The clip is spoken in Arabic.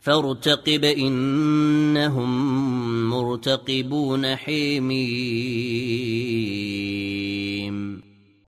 فارتقب إنهم مرتقبون حيمين.